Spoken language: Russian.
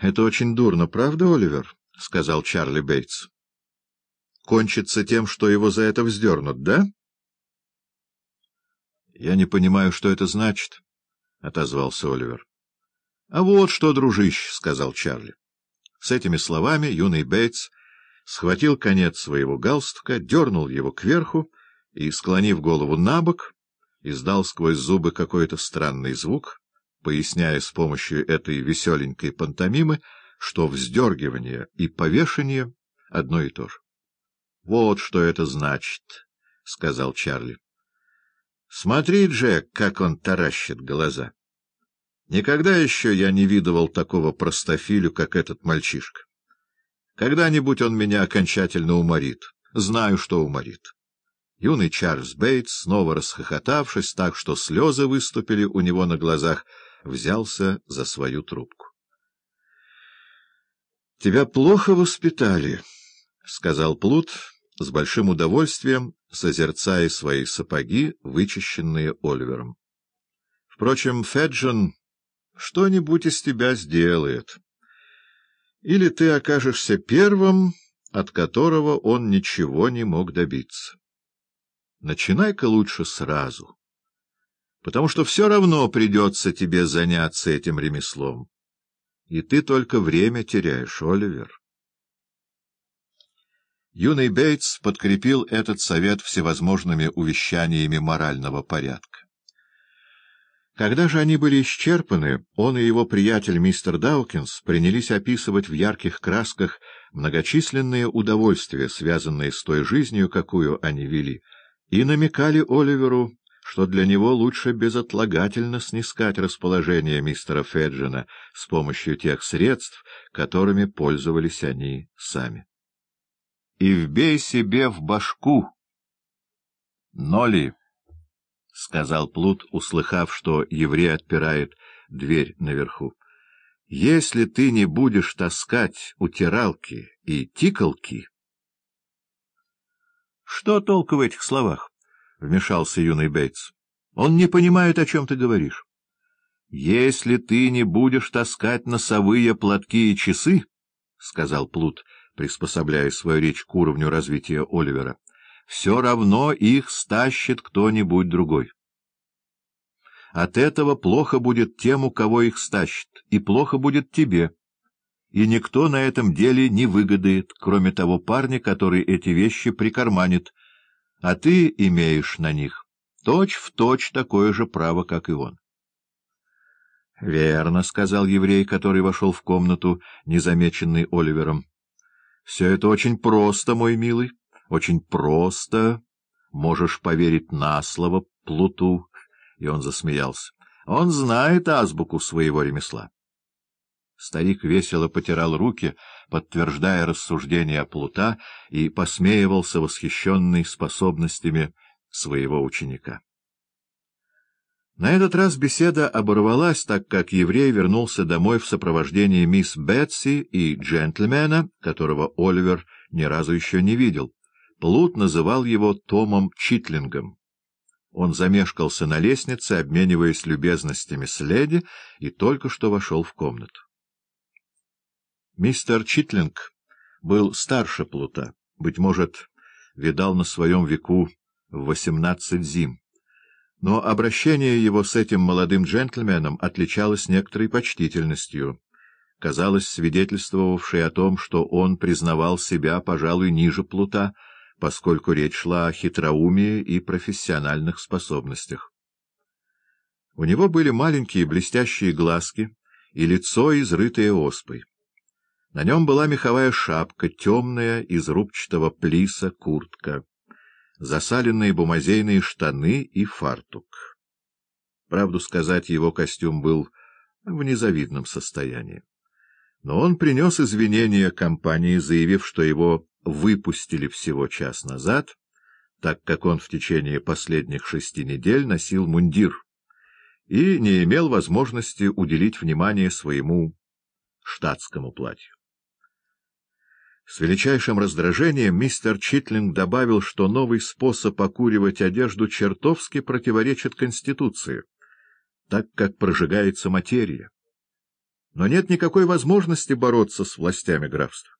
Это очень дурно, правда, Оливер? — сказал Чарли Бейтс. — Кончится тем, что его за это вздернут, да? — Я не понимаю, что это значит, — отозвался Оливер. — А вот что, дружище, — сказал Чарли. С этими словами юный Бейтс схватил конец своего галстука, дернул его кверху и, склонив голову на бок, издал сквозь зубы какой-то странный звук, поясняя с помощью этой веселенькой пантомимы, что вздергивание и повешение — одно и то же. — Вот что это значит, — сказал Чарли. — Смотри, Джек, как он таращит глаза. Никогда еще я не видывал такого простофилю, как этот мальчишка. Когда-нибудь он меня окончательно уморит. Знаю, что уморит. Юный Чарльз Бейтс, снова расхохотавшись так, что слезы выступили у него на глазах, — взялся за свою трубку. — Тебя плохо воспитали, — сказал Плут с большим удовольствием, созерцая свои сапоги, вычищенные Оливером. — Впрочем, Феджин что-нибудь из тебя сделает. Или ты окажешься первым, от которого он ничего не мог добиться. Начинай-ка лучше сразу. — потому что все равно придется тебе заняться этим ремеслом. И ты только время теряешь, Оливер. Юный Бейтс подкрепил этот совет всевозможными увещаниями морального порядка. Когда же они были исчерпаны, он и его приятель мистер Даукинс принялись описывать в ярких красках многочисленные удовольствия, связанные с той жизнью, какую они вели, и намекали Оливеру что для него лучше безотлагательно снискать расположение мистера Феджина с помощью тех средств, которыми пользовались они сами. «И вбей себе в башку!» «Ноли!» — сказал Плут, услыхав, что еврей отпирает дверь наверху. — Если ты не будешь таскать утиралки и тикалки... — Что толку в этих словах? — вмешался юный Бейтс. — Он не понимает, о чем ты говоришь. — Если ты не будешь таскать носовые платки и часы, — сказал Плут, приспособляя свою речь к уровню развития Оливера, — все равно их стащит кто-нибудь другой. От этого плохо будет тем, у кого их стащит, и плохо будет тебе. И никто на этом деле не выгодает, кроме того парня, который эти вещи прикарманит, а ты имеешь на них точь-в-точь точь такое же право, как и он. — Верно, — сказал еврей, который вошел в комнату, незамеченный Оливером. — Все это очень просто, мой милый, очень просто. Можешь поверить на слово Плуту. И он засмеялся. Он знает азбуку своего ремесла. Старик весело потирал руки, подтверждая рассуждения Плута, и посмеивался восхищенный способностями своего ученика. На этот раз беседа оборвалась, так как еврей вернулся домой в сопровождении мисс Бетси и джентльмена, которого Оливер ни разу еще не видел. Плут называл его Томом Читлингом. Он замешкался на лестнице, обмениваясь любезностями с леди, и только что вошел в комнату. Мистер Читлинг был старше Плута, быть может, видал на своем веку в восемнадцать зим. Но обращение его с этим молодым джентльменом отличалось некоторой почтительностью, казалось, свидетельствовавшей о том, что он признавал себя, пожалуй, ниже Плута, поскольку речь шла о хитроумии и профессиональных способностях. У него были маленькие блестящие глазки и лицо, изрытое оспой. На нем была меховая шапка, темная, из рубчатого плиса куртка, засаленные бумазейные штаны и фартук. Правду сказать, его костюм был в незавидном состоянии. Но он принес извинения компании, заявив, что его выпустили всего час назад, так как он в течение последних шести недель носил мундир и не имел возможности уделить внимание своему штатскому платью. С величайшим раздражением мистер Читлинг добавил, что новый способ окуривать одежду чертовски противоречит Конституции, так как прожигается материя. но нет никакой возможности бороться с властями графства.